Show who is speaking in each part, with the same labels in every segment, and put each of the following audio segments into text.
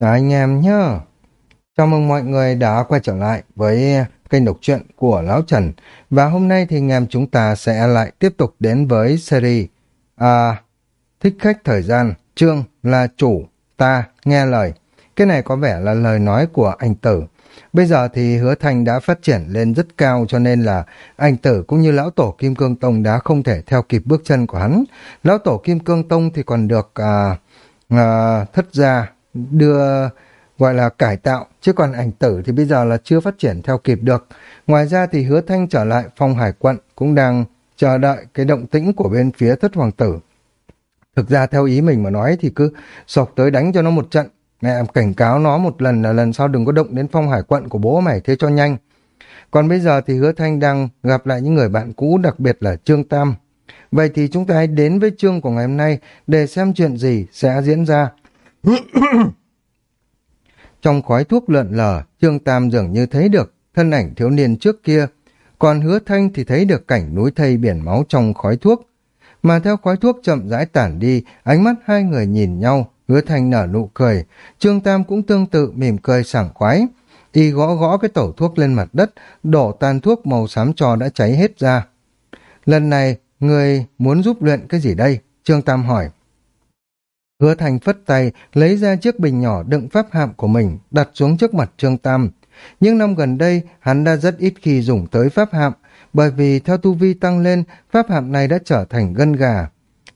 Speaker 1: Chào anh em nhá. Chào mừng mọi người đã quay trở lại với kênh đọc truyện của Lão Trần. Và hôm nay thì anh em chúng ta sẽ lại tiếp tục đến với series à, Thích khách thời gian, chương là chủ, ta, nghe lời. Cái này có vẻ là lời nói của anh Tử. Bây giờ thì hứa thành đã phát triển lên rất cao cho nên là anh Tử cũng như lão tổ Kim Cương Tông đã không thể theo kịp bước chân của hắn. Lão tổ Kim Cương Tông thì còn được à, à, thất gia đưa gọi là cải tạo, chứ còn ảnh tử thì bây giờ là chưa phát triển theo kịp được. Ngoài ra thì hứa thanh trở lại phong hải quận cũng đang chờ đợi cái động tĩnh của bên phía thất hoàng tử. Thực ra theo ý mình mà nói thì cứ sộc tới đánh cho nó một trận. Mẹ em cảnh cáo nó một lần là lần sau đừng có động đến phong hải quận của bố mày thế cho nhanh. Còn bây giờ thì hứa thanh đang gặp lại những người bạn cũ đặc biệt là Trương Tam. Vậy thì chúng ta hãy đến với chương của ngày hôm nay để xem chuyện gì sẽ diễn ra. Trong khói thuốc lợn lờ, Trương Tam dường như thấy được thân ảnh thiếu niên trước kia, còn hứa thanh thì thấy được cảnh núi thây biển máu trong khói thuốc. Mà theo khói thuốc chậm rãi tản đi, ánh mắt hai người nhìn nhau, hứa thanh nở nụ cười, Trương Tam cũng tương tự mỉm cười sảng khoái. Y gõ gõ cái tẩu thuốc lên mặt đất, đổ tan thuốc màu xám trò đã cháy hết ra. Lần này, người muốn giúp luyện cái gì đây? Trương Tam hỏi. Hứa Thành phất tay, lấy ra chiếc bình nhỏ đựng pháp hạm của mình, đặt xuống trước mặt Trương Tam. Những năm gần đây, hắn đã rất ít khi dùng tới pháp hạm, bởi vì theo tu vi tăng lên, pháp hạm này đã trở thành gân gà.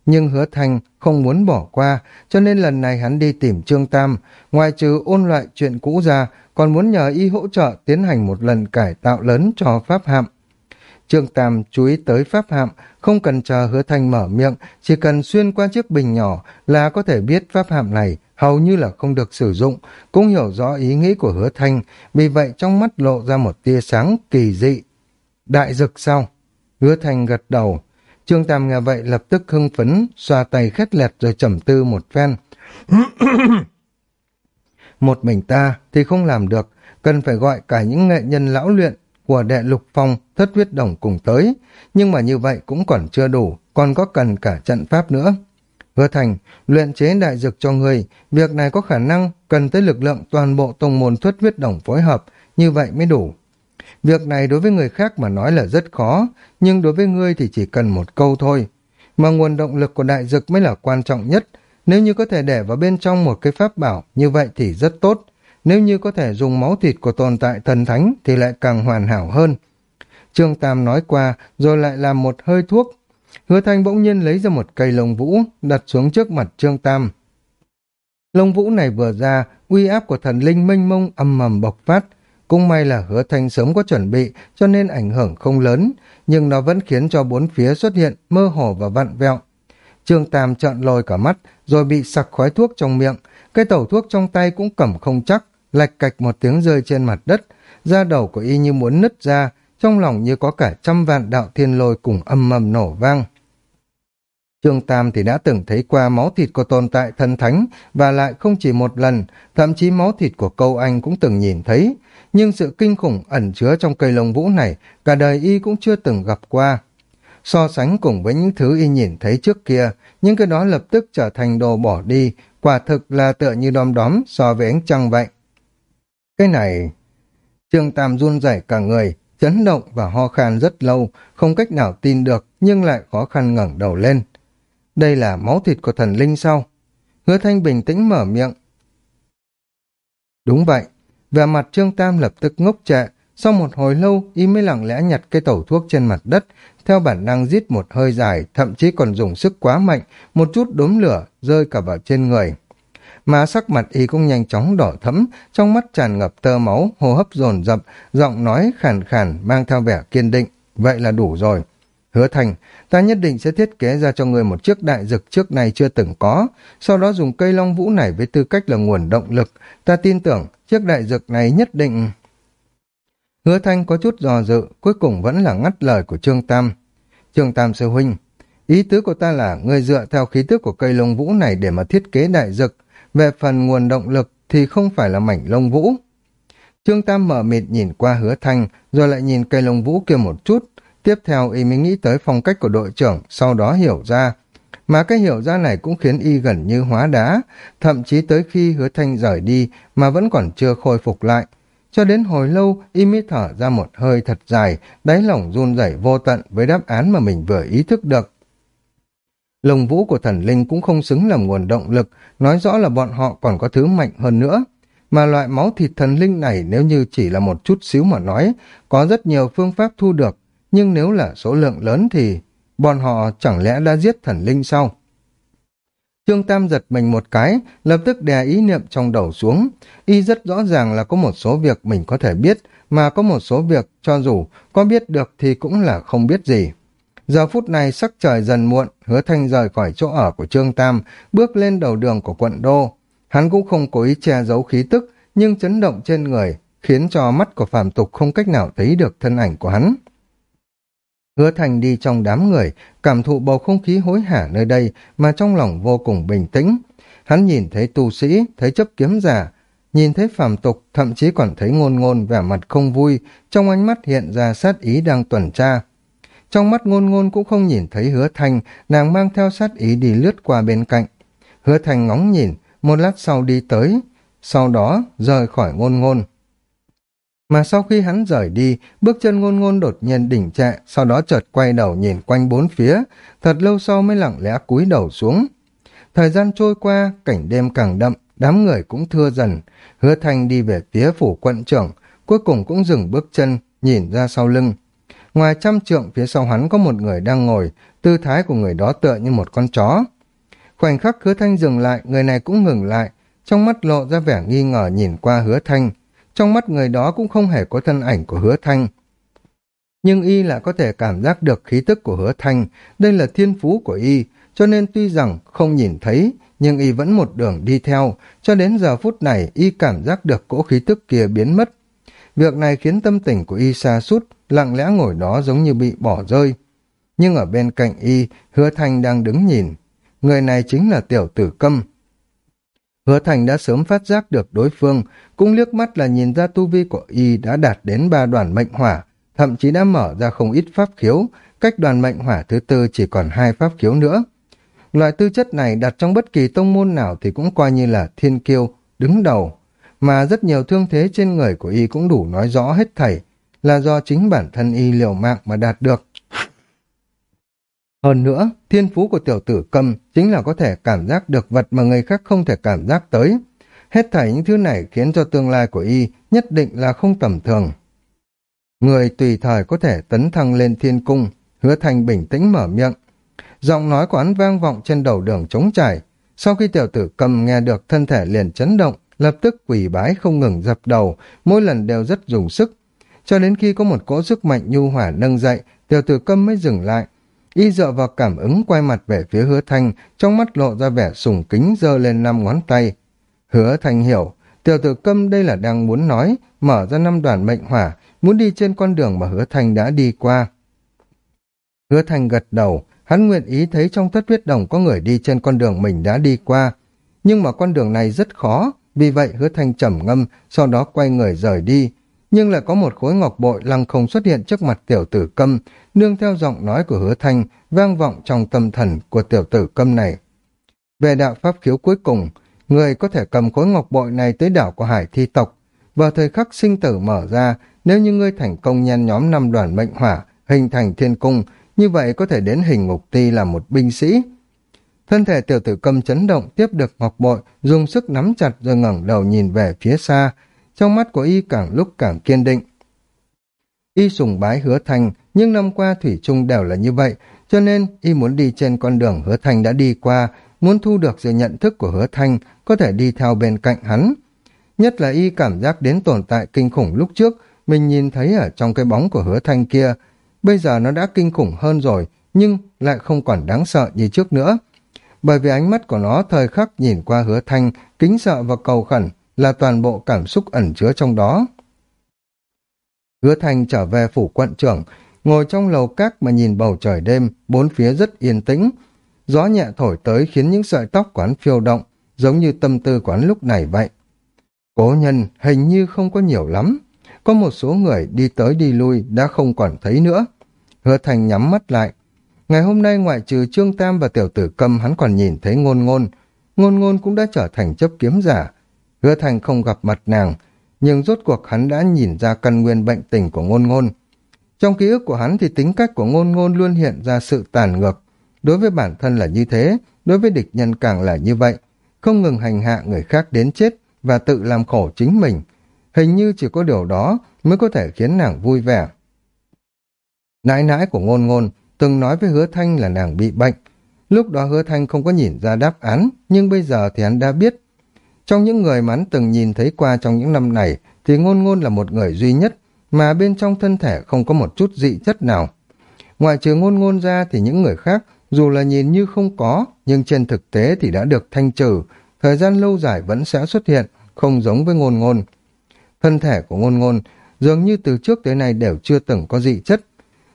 Speaker 1: Nhưng hứa Thành không muốn bỏ qua, cho nên lần này hắn đi tìm Trương Tam, ngoài trừ ôn loại chuyện cũ ra, còn muốn nhờ y hỗ trợ tiến hành một lần cải tạo lớn cho pháp hạm. Trương Tam chú ý tới pháp hạm, không cần chờ hứa thanh mở miệng, chỉ cần xuyên qua chiếc bình nhỏ là có thể biết pháp hạm này hầu như là không được sử dụng, cũng hiểu rõ ý nghĩ của hứa thanh, vì vậy trong mắt lộ ra một tia sáng kỳ dị. Đại dực sao? Hứa thanh gật đầu. Trương Tam nghe vậy lập tức hưng phấn, xoa tay khét lẹt rồi trầm tư một phen. một mình ta thì không làm được, cần phải gọi cả những nghệ nhân lão luyện của đệ lục phong thất huyết đồng cùng tới, nhưng mà như vậy cũng còn chưa đủ, còn có cần cả trận pháp nữa. Hứa thành, luyện chế đại dược cho người, việc này có khả năng cần tới lực lượng toàn bộ tông môn thất huyết đồng phối hợp, như vậy mới đủ. Việc này đối với người khác mà nói là rất khó, nhưng đối với ngươi thì chỉ cần một câu thôi. Mà nguồn động lực của đại dược mới là quan trọng nhất, nếu như có thể để vào bên trong một cái pháp bảo, như vậy thì rất tốt. Nếu như có thể dùng máu thịt của tồn tại thần thánh thì lại càng hoàn hảo hơn. Trương Tam nói qua rồi lại làm một hơi thuốc. Hứa Thanh bỗng nhiên lấy ra một cây lông vũ đặt xuống trước mặt Trương Tam. Lông vũ này vừa ra, uy áp của thần linh mênh mông âm mầm bộc phát. Cũng may là hứa thanh sớm có chuẩn bị cho nên ảnh hưởng không lớn, nhưng nó vẫn khiến cho bốn phía xuất hiện mơ hồ và vặn vẹo. Trương Tam trợn lồi cả mắt rồi bị sặc khói thuốc trong miệng, cái tẩu thuốc trong tay cũng cầm không chắc, lạch cạch một tiếng rơi trên mặt đất, da đầu của y như muốn nứt ra, trong lòng như có cả trăm vạn đạo thiên lôi cùng âm mầm nổ vang. Trương Tam thì đã từng thấy qua máu thịt của tồn tại thần thánh và lại không chỉ một lần, thậm chí máu thịt của câu anh cũng từng nhìn thấy, nhưng sự kinh khủng ẩn chứa trong cây lông vũ này cả đời y cũng chưa từng gặp qua. So sánh cùng với những thứ y nhìn thấy trước kia, những cái đó lập tức trở thành đồ bỏ đi, quả thực là tựa như đom đóm so với ánh trăng vậy. Cái này... Trương Tam run rẩy cả người, chấn động và ho khan rất lâu, không cách nào tin được, nhưng lại khó khăn ngẩng đầu lên. Đây là máu thịt của thần linh sao? Hứa Thanh bình tĩnh mở miệng. Đúng vậy, vẻ mặt Trương Tam lập tức ngốc trệ, sau một hồi lâu, y mới lặng lẽ nhặt cây tẩu thuốc trên mặt đất, theo bản năng rít một hơi dài, thậm chí còn dùng sức quá mạnh, một chút đốm lửa rơi cả vào trên người mà sắc mặt y cũng nhanh chóng đỏ thẫm, trong mắt tràn ngập tơ máu, hô hấp dồn dập, giọng nói khàn khàn mang theo vẻ kiên định, vậy là đủ rồi. Hứa thành, ta nhất định sẽ thiết kế ra cho người một chiếc đại dực trước này chưa từng có, sau đó dùng cây long vũ này với tư cách là nguồn động lực, ta tin tưởng chiếc đại dực này nhất định... Hứa thanh có chút dò dự, cuối cùng vẫn là ngắt lời của Trương Tam. Trương Tam sư huynh, ý tứ của ta là người dựa theo khí tức của cây lông vũ này để mà thiết kế đại dực, về phần nguồn động lực thì không phải là mảnh lông vũ. Trương Tam mở mịt nhìn qua hứa thanh, rồi lại nhìn cây lông vũ kia một chút. Tiếp theo y mới nghĩ tới phong cách của đội trưởng, sau đó hiểu ra. mà cái hiểu ra này cũng khiến y gần như hóa đá, thậm chí tới khi hứa thanh rời đi mà vẫn còn chưa khôi phục lại. Cho đến hồi lâu, y mới thở ra một hơi thật dài, đáy lòng run rẩy vô tận với đáp án mà mình vừa ý thức được. Lồng vũ của thần linh cũng không xứng làm nguồn động lực, nói rõ là bọn họ còn có thứ mạnh hơn nữa. Mà loại máu thịt thần linh này nếu như chỉ là một chút xíu mà nói, có rất nhiều phương pháp thu được, nhưng nếu là số lượng lớn thì bọn họ chẳng lẽ đã giết thần linh sao? Trương Tam giật mình một cái, lập tức đè ý niệm trong đầu xuống. Y rất rõ ràng là có một số việc mình có thể biết, mà có một số việc cho dù có biết được thì cũng là không biết gì. Giờ phút này sắc trời dần muộn, hứa thanh rời khỏi chỗ ở của Trương Tam, bước lên đầu đường của quận Đô. Hắn cũng không cố ý che giấu khí tức, nhưng chấn động trên người, khiến cho mắt của phàm tục không cách nào thấy được thân ảnh của hắn. Hứa Thành đi trong đám người, cảm thụ bầu không khí hối hả nơi đây mà trong lòng vô cùng bình tĩnh. Hắn nhìn thấy tu sĩ, thấy chấp kiếm giả, nhìn thấy phàm tục, thậm chí còn thấy ngôn ngôn vẻ mặt không vui, trong ánh mắt hiện ra sát ý đang tuần tra. Trong mắt ngôn ngôn cũng không nhìn thấy hứa Thành, nàng mang theo sát ý đi lướt qua bên cạnh. Hứa Thành ngóng nhìn, một lát sau đi tới, sau đó rời khỏi ngôn ngôn. Mà sau khi hắn rời đi, bước chân ngôn ngôn đột nhiên đỉnh trệ, sau đó chợt quay đầu nhìn quanh bốn phía, thật lâu sau mới lặng lẽ cúi đầu xuống. Thời gian trôi qua, cảnh đêm càng đậm, đám người cũng thưa dần, hứa thanh đi về phía phủ quận trưởng, cuối cùng cũng dừng bước chân, nhìn ra sau lưng. Ngoài trăm trượng phía sau hắn có một người đang ngồi, tư thái của người đó tựa như một con chó. Khoảnh khắc hứa thanh dừng lại, người này cũng ngừng lại, trong mắt lộ ra vẻ nghi ngờ nhìn qua hứa thanh, trong mắt người đó cũng không hề có thân ảnh của hứa thanh. Nhưng y lại có thể cảm giác được khí tức của hứa thanh, đây là thiên phú của y, cho nên tuy rằng không nhìn thấy, nhưng y vẫn một đường đi theo, cho đến giờ phút này y cảm giác được cỗ khí tức kia biến mất. Việc này khiến tâm tình của y xa sút lặng lẽ ngồi đó giống như bị bỏ rơi. Nhưng ở bên cạnh y, hứa thanh đang đứng nhìn. Người này chính là tiểu tử câm, Hứa Thành đã sớm phát giác được đối phương, cũng liếc mắt là nhìn ra tu vi của y đã đạt đến ba đoàn mệnh hỏa, thậm chí đã mở ra không ít pháp khiếu, cách đoàn mệnh hỏa thứ tư chỉ còn hai pháp khiếu nữa. Loại tư chất này đặt trong bất kỳ tông môn nào thì cũng coi như là thiên kiêu, đứng đầu, mà rất nhiều thương thế trên người của y cũng đủ nói rõ hết thảy, là do chính bản thân y liều mạng mà đạt được. Hơn nữa, thiên phú của tiểu tử cầm chính là có thể cảm giác được vật mà người khác không thể cảm giác tới. Hết thảy những thứ này khiến cho tương lai của y nhất định là không tầm thường. Người tùy thời có thể tấn thăng lên thiên cung, hứa thành bình tĩnh mở miệng. Giọng nói của hắn vang vọng trên đầu đường trống trải. Sau khi tiểu tử cầm nghe được thân thể liền chấn động, lập tức quỳ bái không ngừng dập đầu, mỗi lần đều rất dùng sức. Cho đến khi có một cỗ sức mạnh nhu hỏa nâng dậy, tiểu tử câm mới dừng lại, Y dựa vào cảm ứng quay mặt về phía hứa thanh, trong mắt lộ ra vẻ sùng kính giơ lên năm ngón tay. Hứa thanh hiểu, tiểu tử câm đây là đang muốn nói, mở ra năm đoàn mệnh hỏa, muốn đi trên con đường mà hứa thanh đã đi qua. Hứa thanh gật đầu, hắn nguyện ý thấy trong thất huyết đồng có người đi trên con đường mình đã đi qua. Nhưng mà con đường này rất khó, vì vậy hứa thanh trầm ngâm, sau đó quay người rời đi, nhưng lại có một khối ngọc bội lăng không xuất hiện trước mặt tiểu tử câm, nương theo giọng nói của hứa thanh, vang vọng trong tâm thần của tiểu tử câm này. Về đạo pháp khiếu cuối cùng, người có thể cầm khối ngọc bội này tới đảo của hải thi tộc. Vào thời khắc sinh tử mở ra, nếu như ngươi thành công nhen nhóm năm đoàn mệnh hỏa, hình thành thiên cung, như vậy có thể đến hình ngục ti là một binh sĩ. Thân thể tiểu tử câm chấn động tiếp được ngọc bội, dùng sức nắm chặt rồi ngẩng đầu nhìn về phía xa, trong mắt của y càng lúc càng kiên định. Y sùng bái hứa thành, nhưng năm qua Thủy chung đều là như vậy, cho nên y muốn đi trên con đường hứa thành đã đi qua, muốn thu được sự nhận thức của hứa thành, có thể đi theo bên cạnh hắn. Nhất là y cảm giác đến tồn tại kinh khủng lúc trước, mình nhìn thấy ở trong cái bóng của hứa thanh kia. Bây giờ nó đã kinh khủng hơn rồi, nhưng lại không còn đáng sợ như trước nữa. Bởi vì ánh mắt của nó thời khắc nhìn qua hứa thanh, kính sợ và cầu khẩn, là toàn bộ cảm xúc ẩn chứa trong đó. Hứa Thành trở về phủ quận trưởng, ngồi trong lầu các mà nhìn bầu trời đêm, bốn phía rất yên tĩnh. Gió nhẹ thổi tới khiến những sợi tóc quán phiêu động, giống như tâm tư quán lúc này vậy. Cố nhân hình như không có nhiều lắm. Có một số người đi tới đi lui đã không còn thấy nữa. Hứa Thành nhắm mắt lại. Ngày hôm nay ngoại trừ Trương Tam và tiểu tử Câm hắn còn nhìn thấy ngôn ngôn. Ngôn ngôn cũng đã trở thành chấp kiếm giả. Hứa thành không gặp mặt nàng, nhưng rốt cuộc hắn đã nhìn ra căn nguyên bệnh tình của ngôn ngôn. Trong ký ức của hắn thì tính cách của ngôn ngôn luôn hiện ra sự tàn ngược. Đối với bản thân là như thế, đối với địch nhân càng là như vậy. Không ngừng hành hạ người khác đến chết và tự làm khổ chính mình. Hình như chỉ có điều đó mới có thể khiến nàng vui vẻ. Nãi nãi của ngôn ngôn từng nói với hứa thanh là nàng bị bệnh. Lúc đó hứa thanh không có nhìn ra đáp án, nhưng bây giờ thì hắn đã biết. Trong những người mà hắn từng nhìn thấy qua trong những năm này, thì ngôn ngôn là một người duy nhất, mà bên trong thân thể không có một chút dị chất nào. Ngoại trừ ngôn ngôn ra thì những người khác, dù là nhìn như không có, nhưng trên thực tế thì đã được thanh trừ, thời gian lâu dài vẫn sẽ xuất hiện, không giống với ngôn ngôn. Thân thể của ngôn ngôn dường như từ trước tới nay đều chưa từng có dị chất,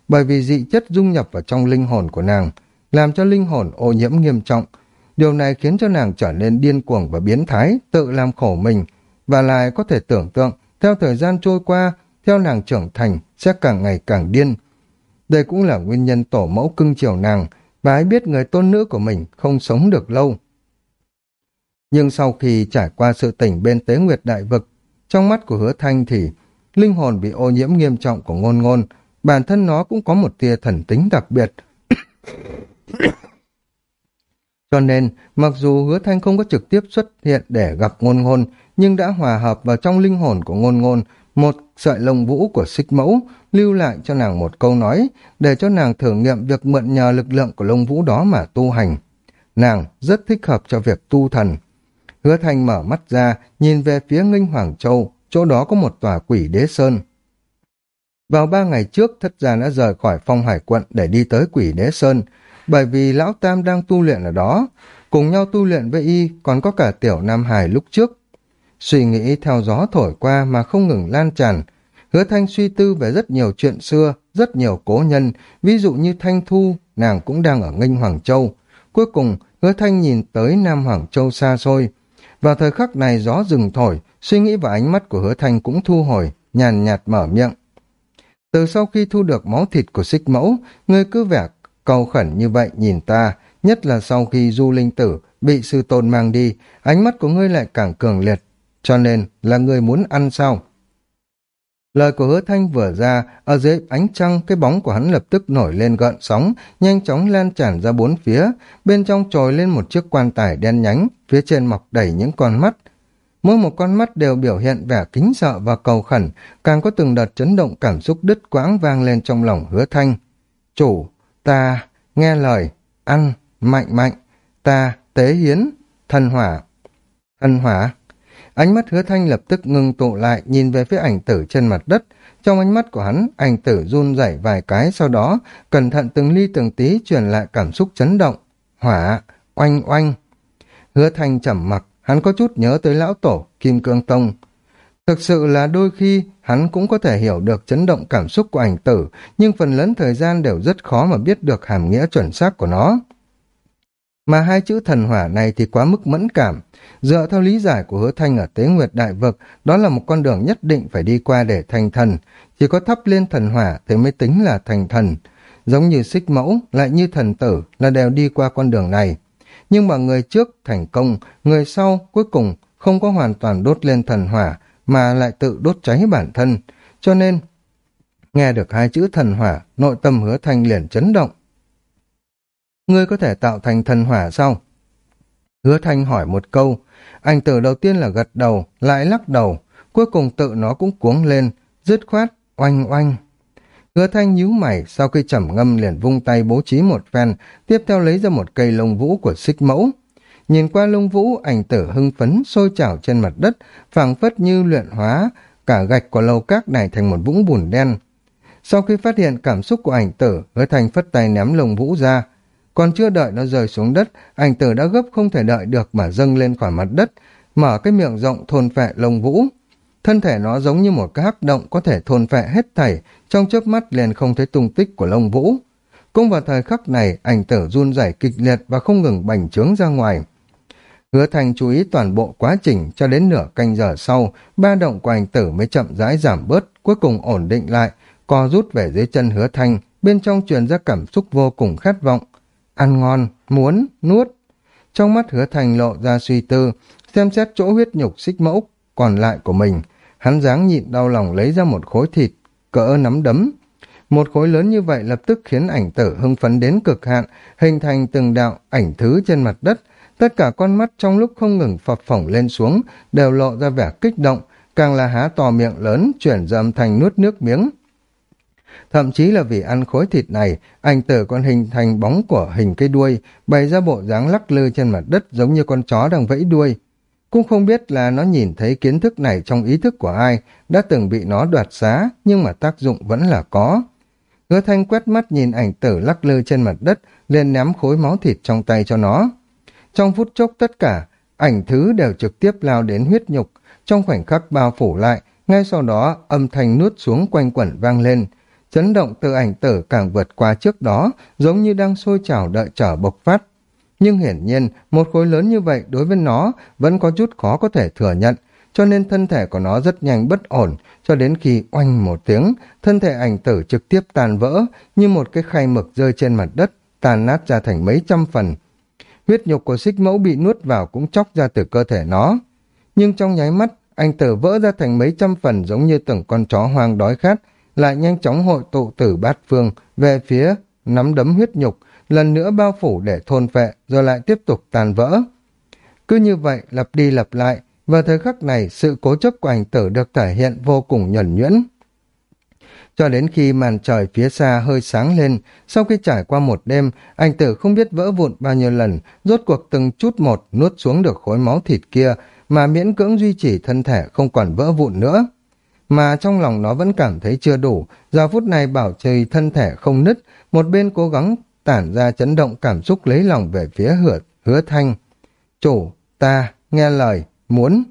Speaker 1: bởi vì dị chất dung nhập vào trong linh hồn của nàng, làm cho linh hồn ô nhiễm nghiêm trọng. Điều này khiến cho nàng trở nên điên cuồng và biến thái, tự làm khổ mình, và lại có thể tưởng tượng, theo thời gian trôi qua, theo nàng trưởng thành, sẽ càng ngày càng điên. Đây cũng là nguyên nhân tổ mẫu cưng chiều nàng, và ấy biết người tôn nữ của mình không sống được lâu. Nhưng sau khi trải qua sự tỉnh bên tế nguyệt đại vực, trong mắt của hứa thanh thì linh hồn bị ô nhiễm nghiêm trọng của ngôn ngôn, bản thân nó cũng có một tia thần tính đặc biệt. Cho nên, mặc dù hứa thanh không có trực tiếp xuất hiện để gặp ngôn ngôn, nhưng đã hòa hợp vào trong linh hồn của ngôn ngôn một sợi lông vũ của xích mẫu, lưu lại cho nàng một câu nói, để cho nàng thử nghiệm việc mượn nhờ lực lượng của lông vũ đó mà tu hành. Nàng rất thích hợp cho việc tu thần. Hứa thanh mở mắt ra, nhìn về phía nghênh Hoàng Châu, chỗ đó có một tòa quỷ đế sơn. Vào ba ngày trước, thất gia đã rời khỏi phong hải quận để đi tới quỷ đế sơn, bởi vì lão tam đang tu luyện ở đó, cùng nhau tu luyện với y còn có cả tiểu nam hải lúc trước. Suy nghĩ theo gió thổi qua mà không ngừng lan tràn, hứa thanh suy tư về rất nhiều chuyện xưa, rất nhiều cố nhân, ví dụ như Thanh Thu, nàng cũng đang ở nghênh Hoàng Châu. Cuối cùng, hứa thanh nhìn tới Nam Hoàng Châu xa xôi. Vào thời khắc này gió rừng thổi, suy nghĩ và ánh mắt của hứa thanh cũng thu hồi, nhàn nhạt mở miệng. Từ sau khi thu được máu thịt của xích mẫu, người cứ vẻ cầu khẩn như vậy nhìn ta, nhất là sau khi du linh tử bị sư tôn mang đi, ánh mắt của ngươi lại càng cường liệt, cho nên là ngươi muốn ăn sao? Lời của hứa thanh vừa ra, ở dưới ánh trăng cái bóng của hắn lập tức nổi lên gợn sóng, nhanh chóng lan tràn ra bốn phía, bên trong trồi lên một chiếc quan tài đen nhánh, phía trên mọc đầy những con mắt, Mỗi một con mắt đều biểu hiện vẻ kính sợ và cầu khẩn, càng có từng đợt chấn động cảm xúc đứt quãng vang lên trong lòng hứa thanh. Chủ, ta, nghe lời, ăn, mạnh mạnh, ta, tế hiến, thần hỏa. Thần hỏa. Ánh mắt hứa thanh lập tức ngưng tụ lại nhìn về phía ảnh tử trên mặt đất. Trong ánh mắt của hắn, ảnh tử run rẩy vài cái sau đó, cẩn thận từng ly từng tí truyền lại cảm xúc chấn động. Hỏa, oanh oanh. Hứa thanh trầm mặc, hắn có chút nhớ tới lão tổ Kim Cương Tông. Thực sự là đôi khi hắn cũng có thể hiểu được chấn động cảm xúc của ảnh tử, nhưng phần lớn thời gian đều rất khó mà biết được hàm nghĩa chuẩn xác của nó. Mà hai chữ thần hỏa này thì quá mức mẫn cảm. Dựa theo lý giải của hứa thanh ở Tế Nguyệt Đại Vực, đó là một con đường nhất định phải đi qua để thành thần. Chỉ có thắp lên thần hỏa thì mới tính là thành thần. Giống như xích mẫu, lại như thần tử là đều đi qua con đường này nhưng mà người trước thành công, người sau cuối cùng không có hoàn toàn đốt lên thần hỏa, mà lại tự đốt cháy bản thân. Cho nên, nghe được hai chữ thần hỏa, nội tâm hứa thanh liền chấn động. Ngươi có thể tạo thành thần hỏa sao? Hứa thanh hỏi một câu, anh tử đầu tiên là gật đầu, lại lắc đầu, cuối cùng tự nó cũng cuống lên, dứt khoát, oanh oanh. Hứa thanh nhíu mày, sau khi trầm ngâm liền vung tay bố trí một phen, tiếp theo lấy ra một cây lông vũ của xích mẫu. Nhìn qua lông vũ, ảnh tử hưng phấn, sôi trào trên mặt đất, phảng phất như luyện hóa, cả gạch của lầu cát này thành một vũng bùn đen. Sau khi phát hiện cảm xúc của ảnh tử, hứa thành phất tay ném lông vũ ra. Còn chưa đợi nó rơi xuống đất, ảnh tử đã gấp không thể đợi được mà dâng lên khỏi mặt đất, mở cái miệng rộng thôn phệ lông vũ. Thân thể nó giống như một cái hắc động có thể thôn phệ hết thảy, trong chớp mắt liền không thấy tung tích của lông vũ. Cũng vào thời khắc này, ảnh tử run rẩy kịch liệt và không ngừng bành trướng ra ngoài. Hứa Thành chú ý toàn bộ quá trình cho đến nửa canh giờ sau, ba động của ảnh tử mới chậm rãi giảm bớt, cuối cùng ổn định lại, co rút về dưới chân Hứa Thành. bên trong truyền ra cảm xúc vô cùng khát vọng. Ăn ngon, muốn, nuốt. Trong mắt hứa thành lộ ra suy tư, xem xét chỗ huyết nhục xích mẫu còn lại của mình. Hắn dáng nhịn đau lòng lấy ra một khối thịt, cỡ nắm đấm. Một khối lớn như vậy lập tức khiến ảnh tử hưng phấn đến cực hạn, hình thành từng đạo ảnh thứ trên mặt đất. Tất cả con mắt trong lúc không ngừng phập phỏng lên xuống, đều lộ ra vẻ kích động, càng là há to miệng lớn, chuyển dầm thành nuốt nước miếng. Thậm chí là vì ăn khối thịt này, ảnh tử còn hình thành bóng của hình cây đuôi, bày ra bộ dáng lắc lư trên mặt đất giống như con chó đang vẫy đuôi. Cũng không biết là nó nhìn thấy kiến thức này trong ý thức của ai, đã từng bị nó đoạt xá, nhưng mà tác dụng vẫn là có. Hứa thanh quét mắt nhìn ảnh tử lắc lư trên mặt đất, liền ném khối máu thịt trong tay cho nó. Trong phút chốc tất cả, ảnh thứ đều trực tiếp lao đến huyết nhục, trong khoảnh khắc bao phủ lại, ngay sau đó âm thanh nuốt xuống quanh quẩn vang lên. Chấn động từ ảnh tử càng vượt qua trước đó, giống như đang sôi trào đợi trở bộc phát. Nhưng hiển nhiên, một khối lớn như vậy đối với nó vẫn có chút khó có thể thừa nhận, cho nên thân thể của nó rất nhanh bất ổn, cho đến khi oanh một tiếng, thân thể ảnh tử trực tiếp tan vỡ như một cái khay mực rơi trên mặt đất, tàn nát ra thành mấy trăm phần. Huyết nhục của xích mẫu bị nuốt vào cũng chóc ra từ cơ thể nó. Nhưng trong nháy mắt, ảnh tử vỡ ra thành mấy trăm phần giống như từng con chó hoang đói khát, lại nhanh chóng hội tụ tử bát phương về phía nắm đấm huyết nhục, lần nữa bao phủ để thôn phệ, rồi lại tiếp tục tàn vỡ. Cứ như vậy, lặp đi lặp lại, và thời khắc này, sự cố chấp của ảnh tử được thể hiện vô cùng nhuẩn nhuyễn. Cho đến khi màn trời phía xa hơi sáng lên, sau khi trải qua một đêm, anh tử không biết vỡ vụn bao nhiêu lần, rốt cuộc từng chút một nuốt xuống được khối máu thịt kia, mà miễn cưỡng duy trì thân thể không còn vỡ vụn nữa. Mà trong lòng nó vẫn cảm thấy chưa đủ, giờ phút này bảo trì thân thể không nứt, một bên cố gắng tản ra chấn động cảm xúc lấy lòng về phía hứa, hứa thanh. Chủ, ta, nghe lời, muốn.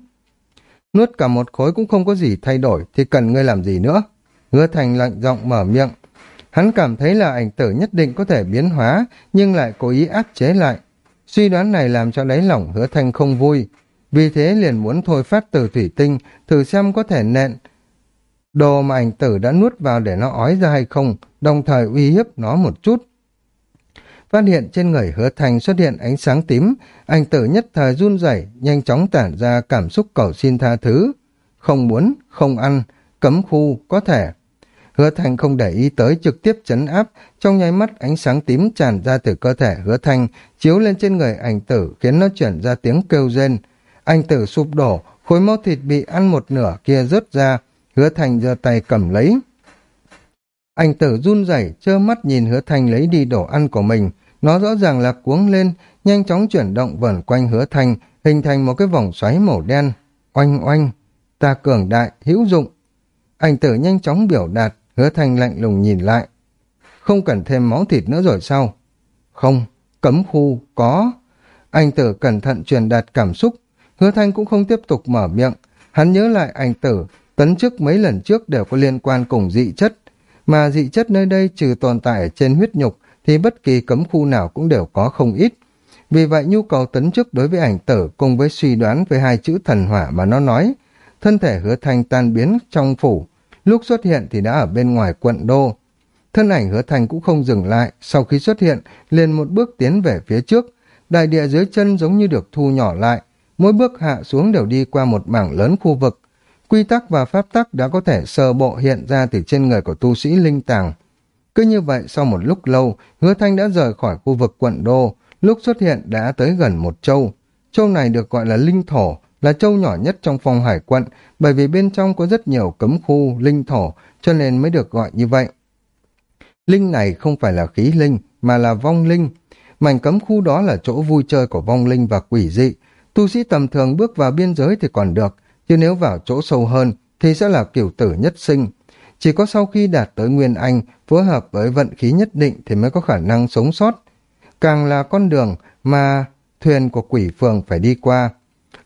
Speaker 1: Nuốt cả một khối cũng không có gì thay đổi, thì cần ngươi làm gì nữa? Hứa Thành lạnh giọng mở miệng. Hắn cảm thấy là ảnh tử nhất định có thể biến hóa, nhưng lại cố ý áp chế lại. Suy đoán này làm cho đáy lòng hứa thanh không vui. Vì thế liền muốn thôi phát từ thủy tinh, thử xem có thể nện. Đồ mà ảnh tử đã nuốt vào để nó ói ra hay không, đồng thời uy hiếp nó một chút phát hiện trên người hứa thành xuất hiện ánh sáng tím, ảnh tử nhất thời run rẩy nhanh chóng tản ra cảm xúc cầu xin tha thứ. Không muốn, không ăn, cấm khu, có thể. Hứa thành không để ý tới trực tiếp chấn áp, trong nháy mắt ánh sáng tím tràn ra từ cơ thể hứa thành, chiếu lên trên người anh tử khiến nó chuyển ra tiếng kêu rên. Anh tử sụp đổ, khối máu thịt bị ăn một nửa kia rớt ra, hứa thành giơ tay cầm lấy. Anh tử run rẩy trơ mắt nhìn hứa thành lấy đi đồ ăn của mình. Nó rõ ràng là cuống lên, nhanh chóng chuyển động vẩn quanh hứa thành, hình thành một cái vòng xoáy màu đen. Oanh oanh, ta cường đại, hữu dụng. Anh tử nhanh chóng biểu đạt, hứa Thanh lạnh lùng nhìn lại. Không cần thêm máu thịt nữa rồi sao? Không, cấm khu, có. Anh tử cẩn thận truyền đạt cảm xúc. Hứa thanh cũng không tiếp tục mở miệng. Hắn nhớ lại anh tử, tấn chức mấy lần trước đều có liên quan cùng dị chất mà dị chất nơi đây trừ tồn tại trên huyết nhục thì bất kỳ cấm khu nào cũng đều có không ít. Vì vậy nhu cầu tấn chức đối với ảnh tử cùng với suy đoán về hai chữ thần hỏa mà nó nói, thân thể hứa Thanh tan biến trong phủ, lúc xuất hiện thì đã ở bên ngoài quận đô. Thân ảnh hứa thành cũng không dừng lại, sau khi xuất hiện, liền một bước tiến về phía trước, đại địa dưới chân giống như được thu nhỏ lại, mỗi bước hạ xuống đều đi qua một mảng lớn khu vực, quy tắc và pháp tắc đã có thể sơ bộ hiện ra từ trên người của tu sĩ linh tàng. Cứ như vậy, sau một lúc lâu, hứa thanh đã rời khỏi khu vực quận đô, lúc xuất hiện đã tới gần một châu. Châu này được gọi là linh thổ, là châu nhỏ nhất trong phòng hải quận, bởi vì bên trong có rất nhiều cấm khu, linh thổ, cho nên mới được gọi như vậy. Linh này không phải là khí linh, mà là vong linh. Mảnh cấm khu đó là chỗ vui chơi của vong linh và quỷ dị. Tu sĩ tầm thường bước vào biên giới thì còn được, chứ nếu vào chỗ sâu hơn thì sẽ là kiểu tử nhất sinh. Chỉ có sau khi đạt tới Nguyên Anh, phối hợp với vận khí nhất định thì mới có khả năng sống sót. Càng là con đường mà thuyền của quỷ phường phải đi qua.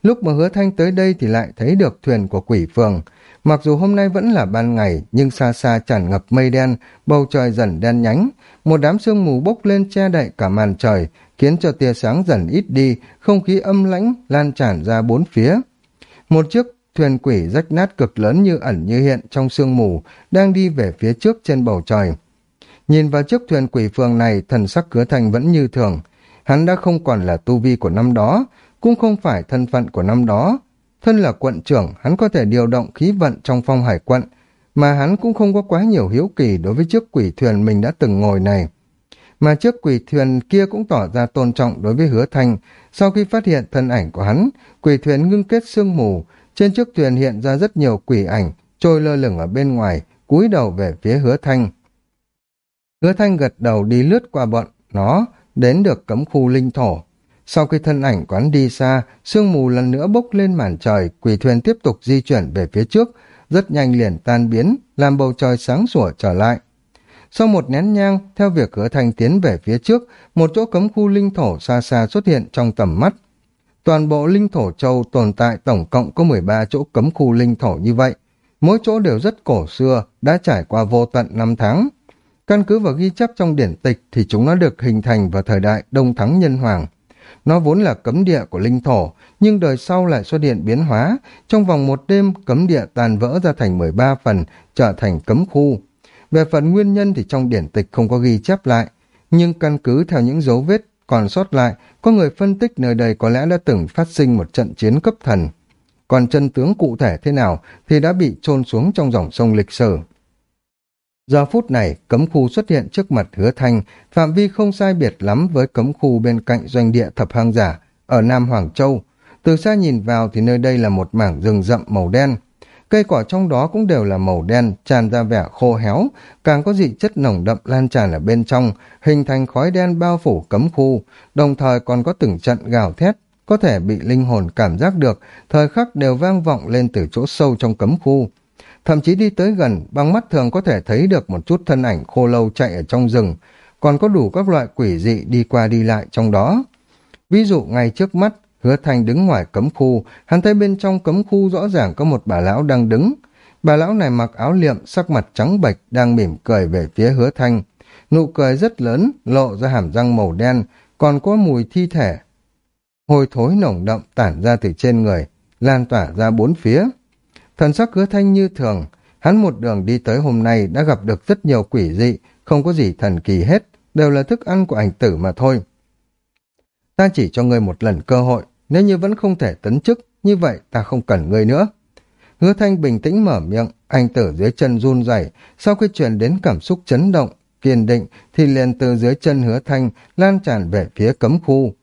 Speaker 1: Lúc mà hứa thanh tới đây thì lại thấy được thuyền của quỷ phường. Mặc dù hôm nay vẫn là ban ngày, nhưng xa xa tràn ngập mây đen, bầu trời dần đen nhánh. Một đám sương mù bốc lên che đậy cả màn trời, khiến cho tia sáng dần ít đi, không khí âm lãnh lan tràn ra bốn phía. Một chiếc thuyền quỷ rách nát cực lớn như ẩn như hiện trong sương mù đang đi về phía trước trên bầu trời. Nhìn vào chiếc thuyền quỷ phường này, thần sắc hứa thanh vẫn như thường. Hắn đã không còn là tu vi của năm đó, cũng không phải thân phận của năm đó. Thân là quận trưởng, hắn có thể điều động khí vận trong phong hải quận, mà hắn cũng không có quá nhiều hiếu kỳ đối với chiếc quỷ thuyền mình đã từng ngồi này. Mà chiếc quỷ thuyền kia cũng tỏ ra tôn trọng đối với hứa thanh. Sau khi phát hiện thân ảnh của hắn, quỷ thuyền ngưng kết sương mù, trên chiếc thuyền hiện ra rất nhiều quỷ ảnh, trôi lơ lửng ở bên ngoài, cúi đầu về phía hứa thanh. Hứa thanh gật đầu đi lướt qua bọn nó, đến được cấm khu linh thổ. Sau khi thân ảnh quán đi xa, sương mù lần nữa bốc lên màn trời, quỷ thuyền tiếp tục di chuyển về phía trước, rất nhanh liền tan biến, làm bầu trời sáng sủa trở lại. Sau một nén nhang, theo việc hứa thanh tiến về phía trước, một chỗ cấm khu linh thổ xa xa xuất hiện trong tầm mắt. Toàn bộ linh thổ châu tồn tại tổng cộng có 13 chỗ cấm khu linh thổ như vậy. Mỗi chỗ đều rất cổ xưa, đã trải qua vô tận năm tháng. Căn cứ vào ghi chép trong điển tịch thì chúng nó được hình thành vào thời đại Đông Thắng Nhân Hoàng. Nó vốn là cấm địa của linh thổ, nhưng đời sau lại xuất hiện biến hóa. Trong vòng một đêm, cấm địa tàn vỡ ra thành 13 phần, trở thành cấm khu. Về phần nguyên nhân thì trong điển tịch không có ghi chép lại, nhưng căn cứ theo những dấu vết còn sót lại, có người phân tích nơi đây có lẽ đã từng phát sinh một trận chiến cấp thần. Còn chân tướng cụ thể thế nào thì đã bị chôn xuống trong dòng sông lịch sử. Giờ phút này, cấm khu xuất hiện trước mặt hứa thanh, phạm vi không sai biệt lắm với cấm khu bên cạnh doanh địa thập hang giả, ở Nam Hoàng Châu. Từ xa nhìn vào thì nơi đây là một mảng rừng rậm màu đen. Cây cỏ trong đó cũng đều là màu đen, tràn ra vẻ khô héo, càng có dị chất nồng đậm lan tràn ở bên trong, hình thành khói đen bao phủ cấm khu, đồng thời còn có từng trận gào thét, có thể bị linh hồn cảm giác được, thời khắc đều vang vọng lên từ chỗ sâu trong cấm khu. Thậm chí đi tới gần, bằng mắt thường có thể thấy được một chút thân ảnh khô lâu chạy ở trong rừng, còn có đủ các loại quỷ dị đi qua đi lại trong đó. Ví dụ ngay trước mắt, hứa thành đứng ngoài cấm khu, hắn thấy bên trong cấm khu rõ ràng có một bà lão đang đứng. Bà lão này mặc áo liệm, sắc mặt trắng bệch, đang mỉm cười về phía hứa thanh. Nụ cười rất lớn, lộ ra hàm răng màu đen, còn có mùi thi thể. Hôi thối nồng đậm tản ra từ trên người, lan tỏa ra bốn phía. Thần sắc hứa thanh như thường, hắn một đường đi tới hôm nay đã gặp được rất nhiều quỷ dị, không có gì thần kỳ hết, đều là thức ăn của ảnh tử mà thôi. Ta chỉ cho ngươi một lần cơ hội, nếu như vẫn không thể tấn chức, như vậy ta không cần ngươi nữa. Hứa thanh bình tĩnh mở miệng, anh tử dưới chân run rẩy sau khi truyền đến cảm xúc chấn động, kiên định, thì liền từ dưới chân hứa thanh lan tràn về phía cấm khu.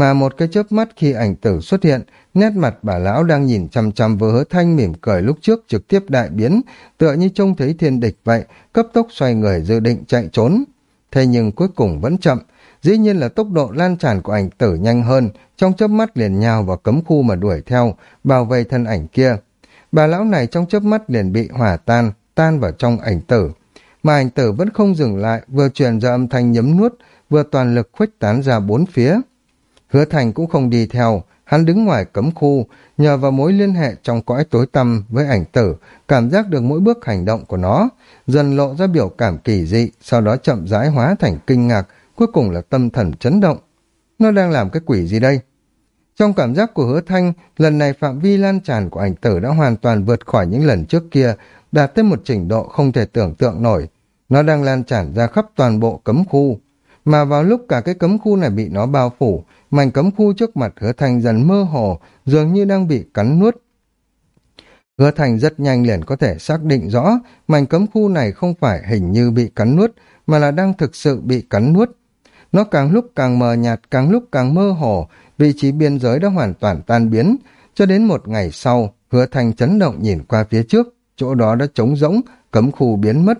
Speaker 1: Mà một cái chớp mắt khi ảnh tử xuất hiện, nét mặt bà lão đang nhìn chăm chăm vừa hứa thanh mỉm cười lúc trước trực tiếp đại biến, tựa như trông thấy thiên địch vậy, cấp tốc xoay người dự định chạy trốn. Thế nhưng cuối cùng vẫn chậm, dĩ nhiên là tốc độ lan tràn của ảnh tử nhanh hơn, trong chớp mắt liền nhào vào cấm khu mà đuổi theo, bảo vệ thân ảnh kia. Bà lão này trong chớp mắt liền bị hỏa tan, tan vào trong ảnh tử. Mà ảnh tử vẫn không dừng lại, vừa truyền ra âm thanh nhấm nuốt, vừa toàn lực khuếch tán ra bốn phía. Hứa Thành cũng không đi theo, hắn đứng ngoài cấm khu, nhờ vào mối liên hệ trong cõi tối tăm với ảnh tử, cảm giác được mỗi bước hành động của nó, dần lộ ra biểu cảm kỳ dị, sau đó chậm rãi hóa thành kinh ngạc, cuối cùng là tâm thần chấn động. Nó đang làm cái quỷ gì đây? Trong cảm giác của hứa thanh, lần này phạm vi lan tràn của ảnh tử đã hoàn toàn vượt khỏi những lần trước kia, đạt tới một trình độ không thể tưởng tượng nổi. Nó đang lan tràn ra khắp toàn bộ cấm khu. Mà vào lúc cả cái cấm khu này bị nó bao phủ, mảnh cấm khu trước mặt hứa thành dần mơ hồ, dường như đang bị cắn nuốt. Hứa thành rất nhanh liền có thể xác định rõ mảnh cấm khu này không phải hình như bị cắn nuốt, mà là đang thực sự bị cắn nuốt. Nó càng lúc càng mờ nhạt, càng lúc càng mơ hồ, vị trí biên giới đã hoàn toàn tan biến. Cho đến một ngày sau, hứa thành chấn động nhìn qua phía trước, chỗ đó đã trống rỗng, cấm khu biến mất.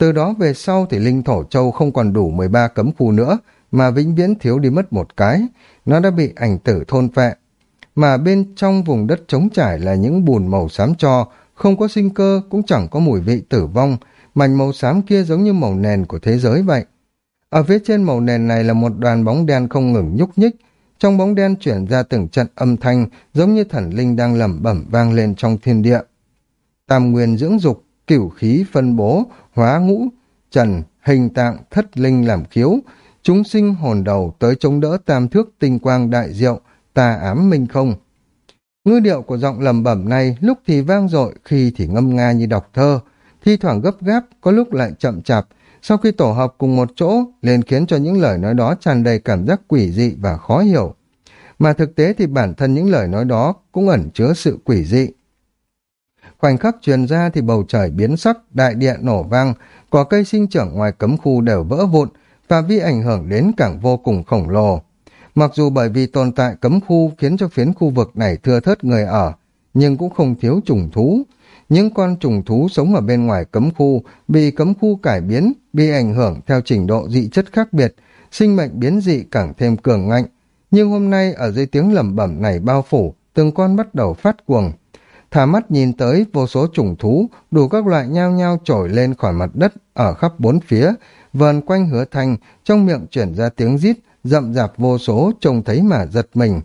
Speaker 1: Từ đó về sau thì Linh Thổ Châu không còn đủ 13 cấm khu nữa, mà vĩnh viễn thiếu đi mất một cái. Nó đã bị ảnh tử thôn phệ. Mà bên trong vùng đất trống trải là những bùn màu xám cho, không có sinh cơ, cũng chẳng có mùi vị tử vong. Mảnh màu xám kia giống như màu nền của thế giới vậy. Ở phía trên màu nền này là một đoàn bóng đen không ngừng nhúc nhích. Trong bóng đen chuyển ra từng trận âm thanh giống như thần linh đang lẩm bẩm vang lên trong thiên địa. Tam nguyên dưỡng dục, cửu khí phân bố, hóa ngũ, trần, hình tạng, thất linh làm khiếu, chúng sinh hồn đầu tới chống đỡ tam thước tinh quang đại diệu, tà ám minh không. Ngư điệu của giọng lầm bẩm này lúc thì vang dội khi thì ngâm nga như đọc thơ, thi thoảng gấp gáp, có lúc lại chậm chạp, sau khi tổ hợp cùng một chỗ liền khiến cho những lời nói đó tràn đầy cảm giác quỷ dị và khó hiểu. Mà thực tế thì bản thân những lời nói đó cũng ẩn chứa sự quỷ dị. Khoảnh khắc truyền ra thì bầu trời biến sắc, đại địa nổ vang, cỏ cây sinh trưởng ngoài cấm khu đều vỡ vụn, và vi ảnh hưởng đến càng vô cùng khổng lồ. Mặc dù bởi vì tồn tại cấm khu khiến cho phiến khu vực này thưa thớt người ở, nhưng cũng không thiếu trùng thú. Những con trùng thú sống ở bên ngoài cấm khu bị cấm khu cải biến, bị ảnh hưởng theo trình độ dị chất khác biệt, sinh mệnh biến dị càng thêm cường ngạnh. Nhưng hôm nay ở dưới tiếng lẩm bẩm này bao phủ, từng con bắt đầu phát cuồng. Thả mắt nhìn tới vô số trùng thú, đủ các loại nhao nhao trổi lên khỏi mặt đất ở khắp bốn phía, vờn quanh hứa thanh, trong miệng chuyển ra tiếng rít, rậm rạp vô số, trông thấy mà giật mình.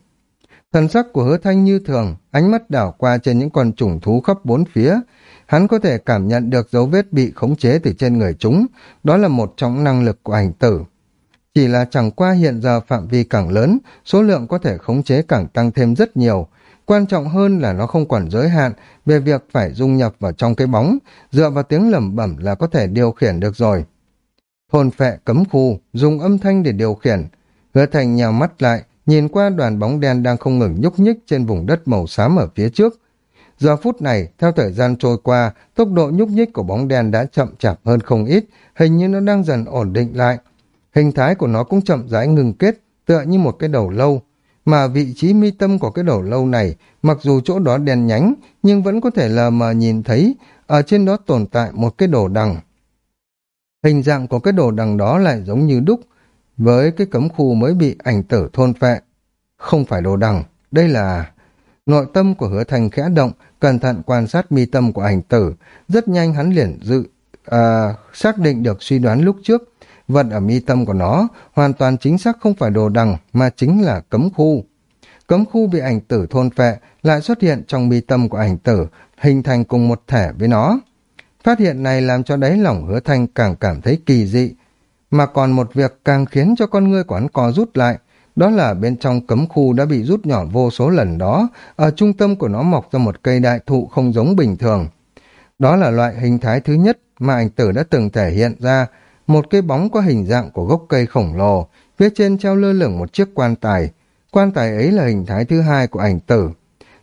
Speaker 1: Thần sắc của hứa thanh như thường, ánh mắt đảo qua trên những con trùng thú khắp bốn phía. Hắn có thể cảm nhận được dấu vết bị khống chế từ trên người chúng, đó là một trong năng lực của ảnh tử. Chỉ là chẳng qua hiện giờ phạm vi càng lớn, số lượng có thể khống chế càng tăng thêm rất nhiều. Quan trọng hơn là nó không còn giới hạn về việc phải dung nhập vào trong cái bóng, dựa vào tiếng lẩm bẩm là có thể điều khiển được rồi. Thôn phệ cấm khu, dùng âm thanh để điều khiển. Hứa thành nhào mắt lại, nhìn qua đoàn bóng đen đang không ngừng nhúc nhích trên vùng đất màu xám ở phía trước. Giờ phút này, theo thời gian trôi qua, tốc độ nhúc nhích của bóng đen đã chậm chạp hơn không ít, hình như nó đang dần ổn định lại. Hình thái của nó cũng chậm rãi ngừng kết, tựa như một cái đầu lâu. Mà vị trí mi tâm của cái đầu lâu này, mặc dù chỗ đó đen nhánh, nhưng vẫn có thể lờ mờ nhìn thấy, ở trên đó tồn tại một cái đồ đằng. Hình dạng của cái đồ đằng đó lại giống như đúc, với cái cấm khu mới bị ảnh tử thôn phệ. Không phải đồ đằng, đây là... Nội tâm của hứa thành khẽ động, cẩn thận quan sát mi tâm của ảnh tử, rất nhanh hắn liền dự, à, xác định được suy đoán lúc trước, vật ở mi tâm của nó hoàn toàn chính xác không phải đồ đằng mà chính là cấm khu. Cấm khu bị ảnh tử thôn phệ lại xuất hiện trong mi tâm của ảnh tử, hình thành cùng một thể với nó. Phát hiện này làm cho đáy lỏng hứa thanh càng cảm thấy kỳ dị, mà còn một việc càng khiến cho con ngươi của hắn co rút lại, đó là bên trong cấm khu đã bị rút nhỏ vô số lần đó, ở trung tâm của nó mọc ra một cây đại thụ không giống bình thường. Đó là loại hình thái thứ nhất mà ảnh tử đã từng thể hiện ra, một cây bóng có hình dạng của gốc cây khổng lồ, phía trên treo lơ lửng một chiếc quan tài. Quan tài ấy là hình thái thứ hai của ảnh tử.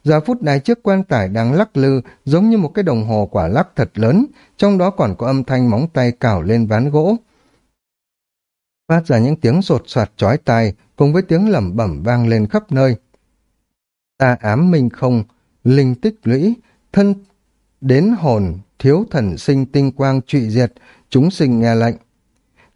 Speaker 1: Giờ phút này chiếc quan tài đang lắc lư giống như một cái đồng hồ quả lắc thật lớn, trong đó còn có âm thanh móng tay cào lên ván gỗ. Phát ra những tiếng sột soạt chói tai cùng với tiếng lẩm bẩm vang lên khắp nơi. Ta ám minh không, linh tích lũy, thân đến hồn, thiếu thần sinh tinh quang trụy diệt, chúng sinh nghe lệnh.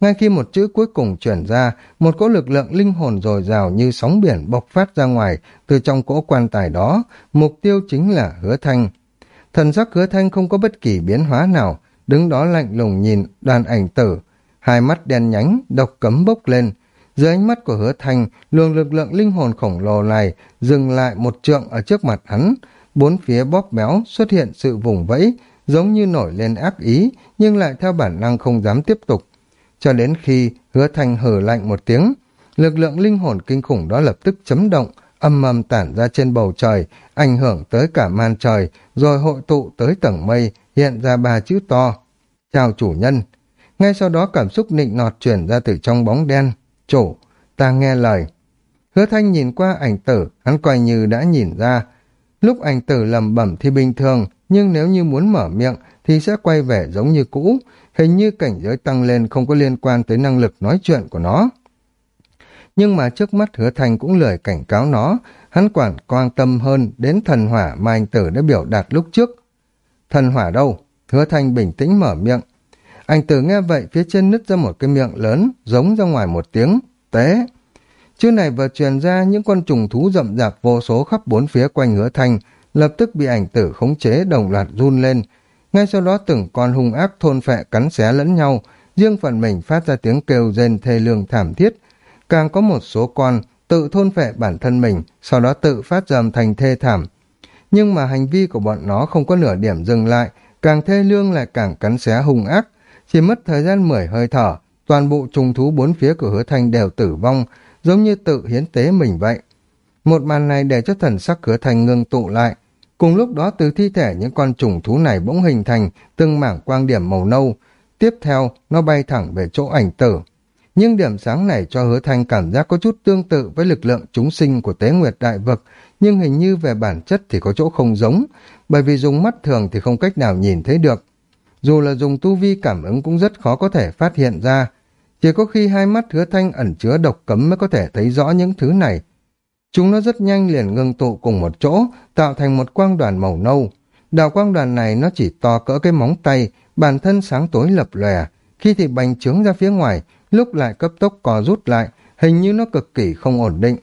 Speaker 1: Ngay khi một chữ cuối cùng chuyển ra, một cỗ lực lượng linh hồn dồi dào như sóng biển bộc phát ra ngoài từ trong cỗ quan tài đó, mục tiêu chính là hứa thanh. Thần sắc hứa thanh không có bất kỳ biến hóa nào, đứng đó lạnh lùng nhìn đoàn ảnh tử, hai mắt đen nhánh, độc cấm bốc lên. Dưới ánh mắt của hứa thanh, luồng lực lượng linh hồn khổng lồ này dừng lại một trượng ở trước mặt hắn, bốn phía bóp méo xuất hiện sự vùng vẫy, giống như nổi lên ác ý, nhưng lại theo bản năng không dám tiếp tục cho đến khi hứa thanh hở lạnh một tiếng, lực lượng linh hồn kinh khủng đó lập tức chấm động, âm mầm tản ra trên bầu trời, ảnh hưởng tới cả man trời, rồi hội tụ tới tầng mây, hiện ra ba chữ to. Chào chủ nhân. Ngay sau đó cảm xúc nịnh nọt chuyển ra từ trong bóng đen. Chủ, ta nghe lời. Hứa thanh nhìn qua ảnh tử, hắn coi như đã nhìn ra. Lúc ảnh tử lầm bẩm thì bình thường, nhưng nếu như muốn mở miệng thì sẽ quay về giống như cũ, hình như cảnh giới tăng lên không có liên quan tới năng lực nói chuyện của nó. Nhưng mà trước mắt hứa thành cũng lười cảnh cáo nó, hắn quản quan tâm hơn đến thần hỏa mà anh tử đã biểu đạt lúc trước. Thần hỏa đâu? Hứa thành bình tĩnh mở miệng. Anh tử nghe vậy phía trên nứt ra một cái miệng lớn, giống ra ngoài một tiếng, tế. Chữ này vừa truyền ra những con trùng thú rậm rạp vô số khắp bốn phía quanh hứa thành, lập tức bị ảnh tử khống chế đồng loạt run lên, ngay sau đó từng con hung ác thôn phệ cắn xé lẫn nhau, riêng phần mình phát ra tiếng kêu rên thê lương thảm thiết. Càng có một số con tự thôn phệ bản thân mình, sau đó tự phát dầm thành thê thảm. Nhưng mà hành vi của bọn nó không có nửa điểm dừng lại, càng thê lương lại càng cắn xé hung ác. Chỉ mất thời gian mười hơi thở, toàn bộ trùng thú bốn phía của hứa thanh đều tử vong, giống như tự hiến tế mình vậy. Một màn này để cho thần sắc hứa thanh ngưng tụ lại, Cùng lúc đó từ thi thể những con trùng thú này bỗng hình thành từng mảng quang điểm màu nâu, tiếp theo nó bay thẳng về chỗ ảnh tử. Nhưng điểm sáng này cho hứa thanh cảm giác có chút tương tự với lực lượng chúng sinh của tế nguyệt đại vực, nhưng hình như về bản chất thì có chỗ không giống, bởi vì dùng mắt thường thì không cách nào nhìn thấy được. Dù là dùng tu vi cảm ứng cũng rất khó có thể phát hiện ra, chỉ có khi hai mắt hứa thanh ẩn chứa độc cấm mới có thể thấy rõ những thứ này. Chúng nó rất nhanh liền ngưng tụ cùng một chỗ, tạo thành một quang đoàn màu nâu. Đạo quang đoàn này nó chỉ to cỡ cái móng tay, bản thân sáng tối lập lòe, khi thì bành trướng ra phía ngoài, lúc lại cấp tốc co rút lại, hình như nó cực kỳ không ổn định.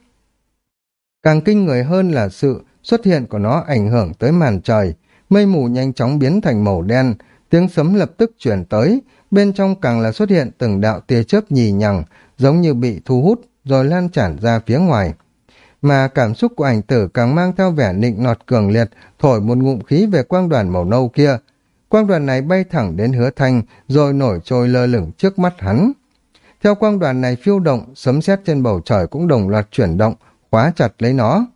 Speaker 1: Càng kinh người hơn là sự xuất hiện của nó ảnh hưởng tới màn trời, mây mù nhanh chóng biến thành màu đen, tiếng sấm lập tức chuyển tới, bên trong càng là xuất hiện từng đạo tia chớp nhì nhằng, giống như bị thu hút rồi lan tràn ra phía ngoài. Mà cảm xúc của ảnh tử càng mang theo vẻ nịnh nọt cường liệt, thổi một ngụm khí về quang đoàn màu nâu kia. Quang đoàn này bay thẳng đến hứa thanh, rồi nổi trôi lơ lửng trước mắt hắn. Theo quang đoàn này phiêu động, sấm sét trên bầu trời cũng đồng loạt chuyển động, khóa chặt lấy nó.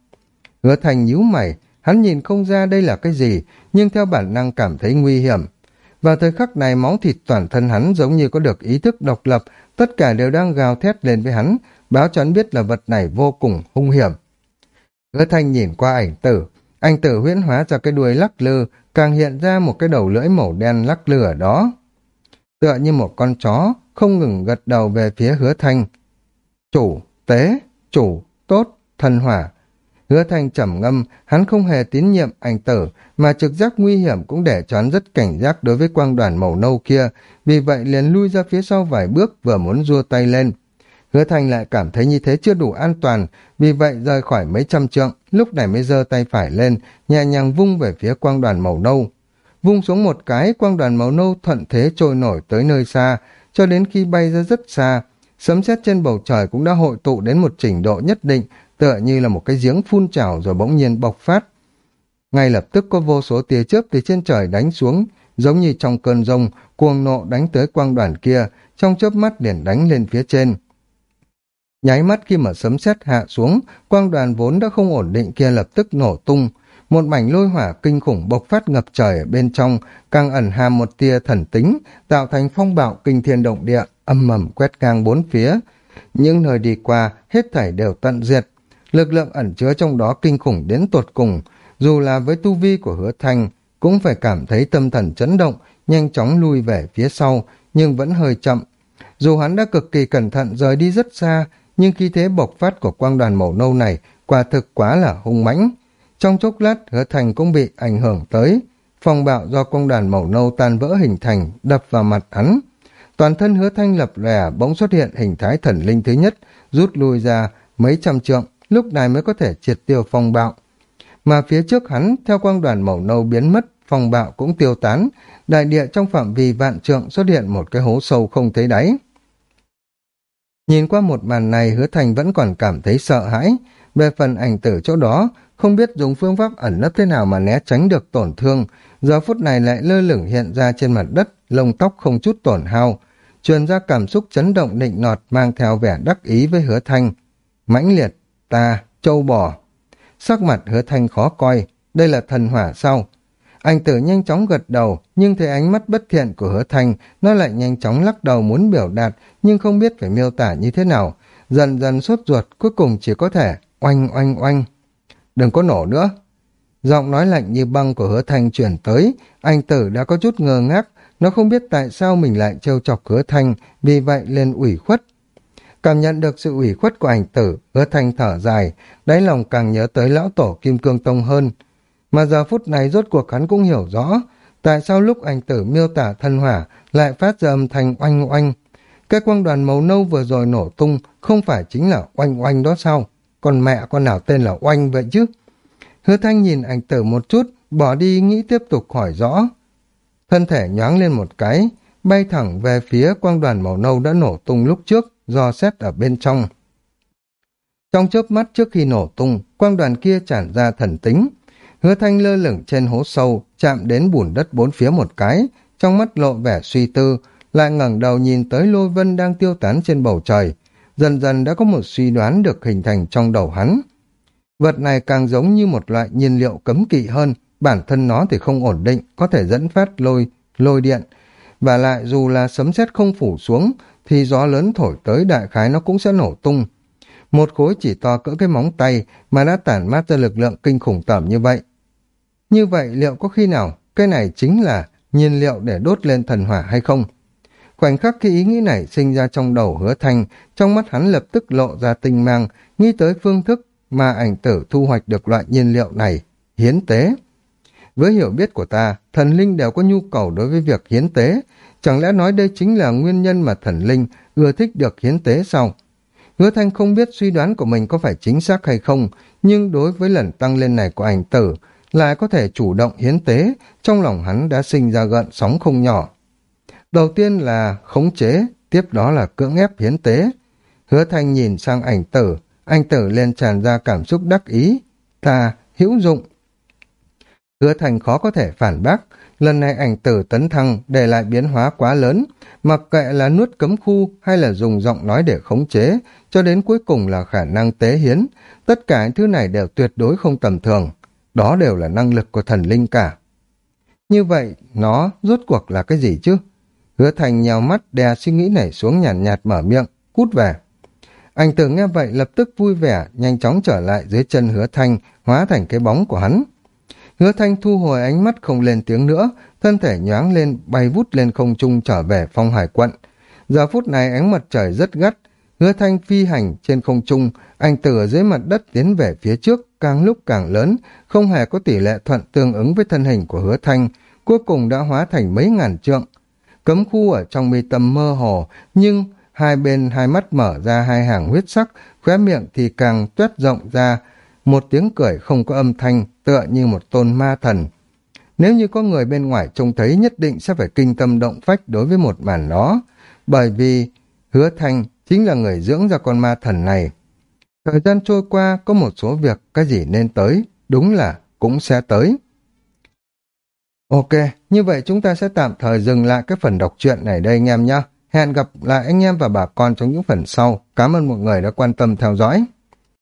Speaker 1: Hứa thanh nhíu mày, hắn nhìn không ra đây là cái gì, nhưng theo bản năng cảm thấy nguy hiểm. Vào thời khắc này máu thịt toàn thân hắn giống như có được ý thức độc lập, tất cả đều đang gào thét lên với hắn, báo cho hắn biết là vật này vô cùng hung hiểm. Hứa thanh nhìn qua ảnh tử, ảnh tử huyễn hóa cho cái đuôi lắc lư, càng hiện ra một cái đầu lưỡi màu đen lắc lư ở đó. Tựa như một con chó, không ngừng gật đầu về phía hứa thanh. Chủ, tế, chủ, tốt, thần hỏa. Hứa thanh trầm ngâm, hắn không hề tín nhiệm ảnh tử, mà trực giác nguy hiểm cũng để cho hắn rất cảnh giác đối với quang đoàn màu nâu kia, vì vậy liền lui ra phía sau vài bước vừa muốn rua tay lên. Hứa thanh lại cảm thấy như thế chưa đủ an toàn, vì vậy rời khỏi mấy trăm trượng, lúc này mới giơ tay phải lên, nhẹ nhàng vung về phía quang đoàn màu nâu. Vung xuống một cái, quang đoàn màu nâu thuận thế trôi nổi tới nơi xa, cho đến khi bay ra rất xa, sấm sét trên bầu trời cũng đã hội tụ đến một trình độ nhất định, tựa như là một cái giếng phun trào rồi bỗng nhiên bộc phát. Ngay lập tức có vô số tia chớp từ trên trời đánh xuống, giống như trong cơn rông, cuồng nộ đánh tới quang đoàn kia, trong chớp mắt liền đánh lên phía trên. Nháy mắt khi mà sấm sét hạ xuống, quang đoàn vốn đã không ổn định kia lập tức nổ tung, một mảnh lôi hỏa kinh khủng bộc phát ngập trời ở bên trong, càng ẩn hàm một tia thần tính, tạo thành phong bạo kinh thiên động địa, âm mầm quét ngang bốn phía. Những nơi đi qua, hết thảy đều tận diệt. Lực lượng ẩn chứa trong đó kinh khủng đến tột cùng, dù là với tu vi của hứa thanh, cũng phải cảm thấy tâm thần chấn động, nhanh chóng lui về phía sau, nhưng vẫn hơi chậm. Dù hắn đã cực kỳ cẩn thận rời đi rất xa, nhưng khi thế bộc phát của quang đoàn màu nâu này quả thực quá là hung mãnh. Trong chốc lát, hứa thành cũng bị ảnh hưởng tới. Phòng bạo do quang đoàn màu nâu tan vỡ hình thành, đập vào mặt hắn. Toàn thân hứa thanh lập lè bỗng xuất hiện hình thái thần linh thứ nhất, rút lui ra mấy trăm trượng, lúc này mới có thể triệt tiêu phong bạo. Mà phía trước hắn, theo quang đoàn màu nâu biến mất, phong bạo cũng tiêu tán, đại địa trong phạm vi vạn trượng xuất hiện một cái hố sâu không thấy đáy. Nhìn qua một màn này hứa thành vẫn còn cảm thấy sợ hãi. Về phần ảnh tử chỗ đó, không biết dùng phương pháp ẩn nấp thế nào mà né tránh được tổn thương. Giờ phút này lại lơ lửng hiện ra trên mặt đất, lông tóc không chút tổn hao. Truyền ra cảm xúc chấn động định nọt mang theo vẻ đắc ý với hứa thanh. mãnh liệt, ta, châu bò. Sắc mặt hứa thanh khó coi, đây là thần hỏa sau anh tử nhanh chóng gật đầu, nhưng thấy ánh mắt bất thiện của hứa thanh, nó lại nhanh chóng lắc đầu muốn biểu đạt, nhưng không biết phải miêu tả như thế nào. Dần dần sốt ruột, cuối cùng chỉ có thể oanh oanh oanh. Đừng có nổ nữa. Giọng nói lạnh như băng của hứa thanh chuyển tới, anh tử đã có chút ngơ ngác, nó không biết tại sao mình lại trêu chọc hứa thanh, vì vậy lên ủy khuất. Cảm nhận được sự ủy khuất của anh tử, hứa thanh thở dài, đáy lòng càng nhớ tới lão tổ Kim Cương Tông hơn, mà giờ phút này rốt cuộc hắn cũng hiểu rõ, tại sao lúc ảnh tử miêu tả thân hỏa lại phát ra âm thanh oanh oanh. Cái quang đoàn màu nâu vừa rồi nổ tung không phải chính là oanh oanh đó sao? Còn mẹ con nào tên là oanh vậy chứ? Hứa thanh nhìn ảnh tử một chút, bỏ đi nghĩ tiếp tục hỏi rõ. Thân thể nhoáng lên một cái, bay thẳng về phía quang đoàn màu nâu đã nổ tung lúc trước, do xét ở bên trong. Trong chớp mắt trước khi nổ tung, quang đoàn kia tràn ra thần tính, Hứa thanh lơ lửng trên hố sâu, chạm đến bùn đất bốn phía một cái, trong mắt lộ vẻ suy tư, lại ngẩng đầu nhìn tới lôi vân đang tiêu tán trên bầu trời. Dần dần đã có một suy đoán được hình thành trong đầu hắn. Vật này càng giống như một loại nhiên liệu cấm kỵ hơn, bản thân nó thì không ổn định, có thể dẫn phát lôi, lôi điện. và lại dù là sấm sét không phủ xuống, thì gió lớn thổi tới đại khái nó cũng sẽ nổ tung. Một khối chỉ to cỡ cái móng tay mà đã tản mát ra lực lượng kinh khủng tởm như vậy. Như vậy liệu có khi nào cái này chính là nhiên liệu để đốt lên thần hỏa hay không? Khoảnh khắc khi ý nghĩ này sinh ra trong đầu hứa thanh, trong mắt hắn lập tức lộ ra tinh mang, nghĩ tới phương thức mà ảnh tử thu hoạch được loại nhiên liệu này, hiến tế. Với hiểu biết của ta, thần linh đều có nhu cầu đối với việc hiến tế, chẳng lẽ nói đây chính là nguyên nhân mà thần linh ưa thích được hiến tế sao? Hứa Thanh không biết suy đoán của mình có phải chính xác hay không, nhưng đối với lần tăng lên này của ảnh tử, lại có thể chủ động hiến tế, trong lòng hắn đã sinh ra gợn sóng không nhỏ. Đầu tiên là khống chế, tiếp đó là cưỡng ép hiến tế. Hứa Thanh nhìn sang ảnh tử, anh tử lên tràn ra cảm xúc đắc ý, ta, hữu dụng. Hứa Thành khó có thể phản bác, lần này ảnh tử tấn thăng để lại biến hóa quá lớn, mặc kệ là nuốt cấm khu hay là dùng giọng nói để khống chế, cho đến cuối cùng là khả năng tế hiến, tất cả những thứ này đều tuyệt đối không tầm thường. Đó đều là năng lực của thần linh cả. Như vậy, nó rốt cuộc là cái gì chứ? Hứa Thành nhào mắt đè suy nghĩ này xuống nhàn nhạt, nhạt mở miệng, cút về. Anh tử nghe vậy lập tức vui vẻ, nhanh chóng trở lại dưới chân hứa thanh, hóa thành cái bóng của hắn. Hứa thanh thu hồi ánh mắt không lên tiếng nữa, thân thể nhoáng lên, bay vút lên không trung trở về phong hải quận. Giờ phút này ánh mặt trời rất gắt, hứa thanh phi hành trên không trung, anh từ ở dưới mặt đất tiến về phía trước, càng lúc càng lớn, không hề có tỷ lệ thuận tương ứng với thân hình của hứa thanh, cuối cùng đã hóa thành mấy ngàn trượng. Cấm khu ở trong mi tâm mơ hồ, nhưng hai bên hai mắt mở ra hai hàng huyết sắc, khóe miệng thì càng tuét rộng ra, một tiếng cười không có âm thanh, tựa như một tôn ma thần. Nếu như có người bên ngoài trông thấy nhất định sẽ phải kinh tâm động phách đối với một màn đó, bởi vì hứa thanh chính là người dưỡng ra con ma thần này. Thời gian trôi qua, có một số việc cái gì nên tới, đúng là cũng sẽ tới. Ok, như vậy chúng ta sẽ tạm thời dừng lại cái phần đọc truyện này đây anh em nhé. Hẹn gặp lại anh em và bà con trong những phần sau. Cảm ơn mọi người đã quan tâm theo dõi.